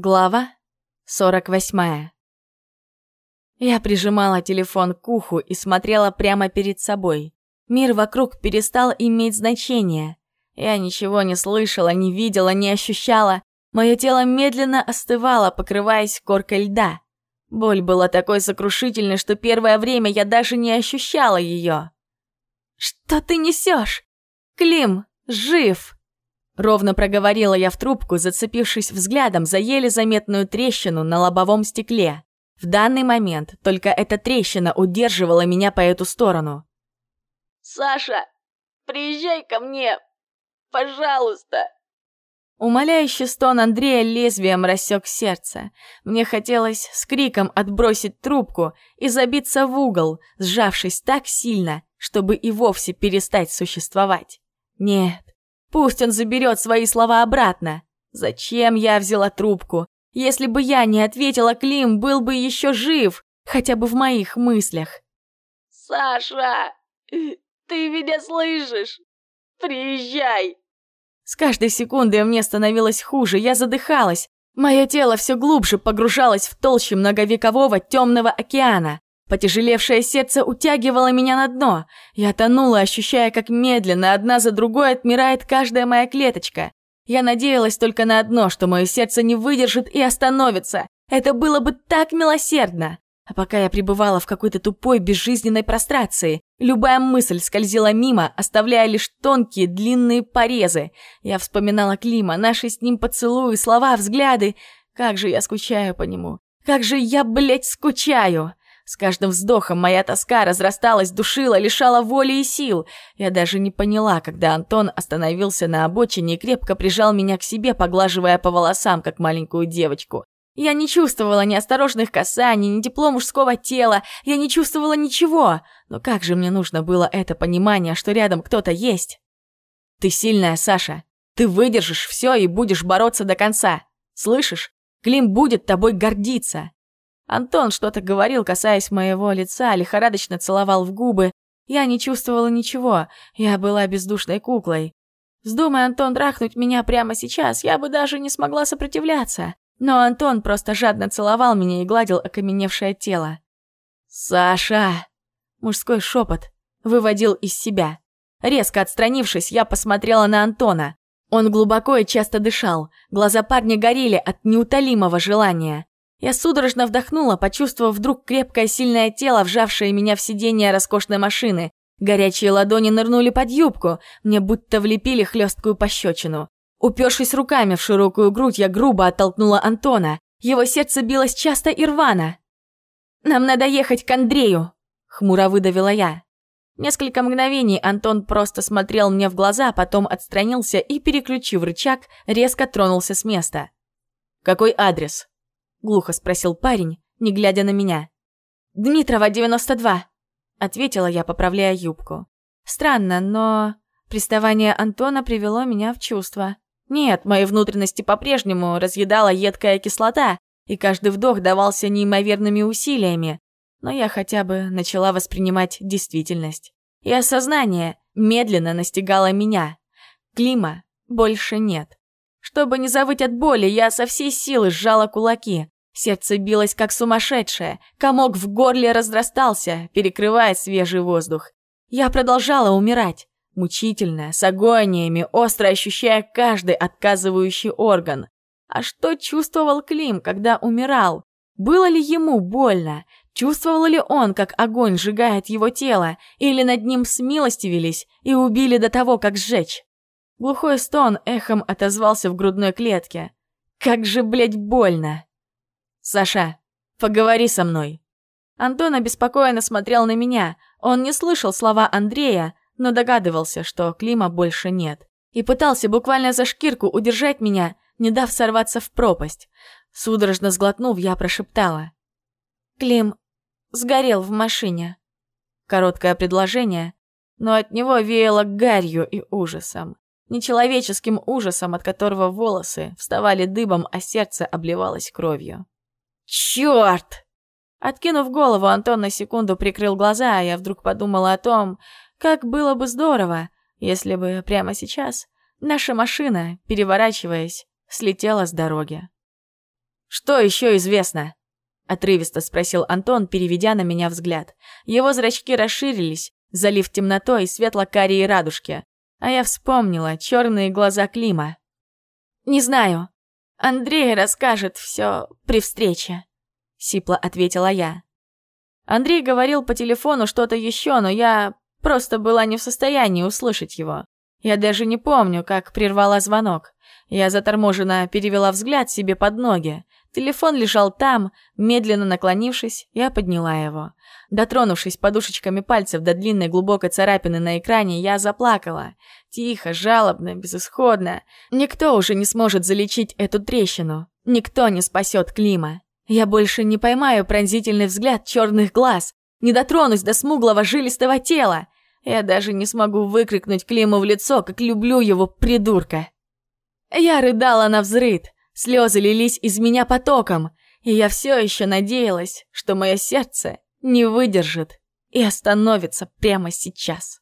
Глава 48 Я прижимала телефон к уху и смотрела прямо перед собой. Мир вокруг перестал иметь значение. Я ничего не слышала, не видела, не ощущала. Мое тело медленно остывало, покрываясь коркой льда. Боль была такой сокрушительной, что первое время я даже не ощущала ее. «Что ты несешь? Клим, жив!» Ровно проговорила я в трубку, зацепившись взглядом за еле заметную трещину на лобовом стекле. В данный момент только эта трещина удерживала меня по эту сторону. «Саша, приезжай ко мне, пожалуйста!» Умоляющий стон Андрея лезвием рассек сердце. Мне хотелось с криком отбросить трубку и забиться в угол, сжавшись так сильно, чтобы и вовсе перестать существовать. Нет, Пусть он заберет свои слова обратно. Зачем я взяла трубку? Если бы я не ответила, Клим был бы еще жив, хотя бы в моих мыслях. «Саша, ты меня слышишь? Приезжай!» С каждой секундой мне становилось хуже, я задыхалась. Мое тело все глубже погружалось в толщу многовекового темного океана. Потяжелевшее сердце утягивало меня на дно. Я тонула, ощущая, как медленно, одна за другой отмирает каждая моя клеточка. Я надеялась только на одно, что мое сердце не выдержит и остановится. Это было бы так милосердно. А пока я пребывала в какой-то тупой, безжизненной прострации, любая мысль скользила мимо, оставляя лишь тонкие, длинные порезы. Я вспоминала Клима, наши с ним поцелуи, слова, взгляды. Как же я скучаю по нему. Как же я, блядь, скучаю. С каждым вздохом моя тоска разрасталась, душила, лишала воли и сил. Я даже не поняла, когда Антон остановился на обочине и крепко прижал меня к себе, поглаживая по волосам, как маленькую девочку. Я не чувствовала ни осторожных касаний, ни тепло мужского тела, я не чувствовала ничего. Но как же мне нужно было это понимание, что рядом кто-то есть? Ты сильная, Саша. Ты выдержишь все и будешь бороться до конца. Слышишь? Клим будет тобой гордиться. Антон что-то говорил, касаясь моего лица, лихорадочно целовал в губы. Я не чувствовала ничего, я была бездушной куклой. Вздумай Антон трахнуть меня прямо сейчас, я бы даже не смогла сопротивляться. Но Антон просто жадно целовал меня и гладил окаменевшее тело. «Саша!» Мужской шепот выводил из себя. Резко отстранившись, я посмотрела на Антона. Он глубоко и часто дышал, глаза парня горели от неутолимого желания. Я судорожно вдохнула, почувствовав вдруг крепкое сильное тело, вжавшее меня в сиденье роскошной машины. Горячие ладони нырнули под юбку, мне будто влепили хлесткую пощечину. Упершись руками в широкую грудь, я грубо оттолкнула Антона. Его сердце билось часто и рвано. «Нам надо ехать к Андрею», — хмуро выдавила я. Несколько мгновений Антон просто смотрел мне в глаза, потом отстранился и, переключив рычаг, резко тронулся с места. «Какой адрес?» — глухо спросил парень, не глядя на меня. «Дмитрова, 92», — ответила я, поправляя юбку. Странно, но приставание Антона привело меня в чувство. Нет, мои внутренности по-прежнему разъедала едкая кислота, и каждый вдох давался неимоверными усилиями, но я хотя бы начала воспринимать действительность. И осознание медленно настигало меня. Клима больше нет. Чтобы не завыть от боли, я со всей силы сжала кулаки. Сердце билось как сумасшедшее, комок в горле разрастался, перекрывая свежий воздух. Я продолжала умирать, мучительно, с агониями, остро ощущая каждый отказывающий орган. А что чувствовал Клим, когда умирал? Было ли ему больно? Чувствовал ли он, как огонь сжигает его тело? Или над ним смилостивились и убили до того, как сжечь? Глухой стон эхом отозвался в грудной клетке. Как же, блядь, больно! Саша, поговори со мной. Антон обеспокоенно смотрел на меня. Он не слышал слова Андрея, но догадывался, что Клима больше нет. И пытался буквально за шкирку удержать меня, не дав сорваться в пропасть. Судорожно сглотнув, я прошептала. «Клим сгорел в машине». Короткое предложение, но от него веяло гарью и ужасом нечеловеческим ужасом, от которого волосы вставали дыбом, а сердце обливалось кровью. «Чёрт!» Откинув голову, Антон на секунду прикрыл глаза, а я вдруг подумала о том, как было бы здорово, если бы прямо сейчас наша машина, переворачиваясь, слетела с дороги. «Что еще известно?» — отрывисто спросил Антон, переведя на меня взгляд. Его зрачки расширились, залив темнотой светло-карие радужки. А я вспомнила черные глаза Клима. «Не знаю. Андрей расскажет все при встрече», — сипло ответила я. Андрей говорил по телефону что-то еще, но я просто была не в состоянии услышать его. Я даже не помню, как прервала звонок. Я заторможенно перевела взгляд себе под ноги. Телефон лежал там, медленно наклонившись, я подняла его. Дотронувшись подушечками пальцев до длинной глубокой царапины на экране, я заплакала. Тихо, жалобно, безысходно. Никто уже не сможет залечить эту трещину. Никто не спасет Клима. Я больше не поймаю пронзительный взгляд черных глаз, не дотронусь до смуглого жилистого тела. Я даже не смогу выкрикнуть Климу в лицо, как люблю его, придурка. Я рыдала на взрыд, слезы лились из меня потоком, и я все еще надеялась, что мое сердце не выдержит и остановится прямо сейчас.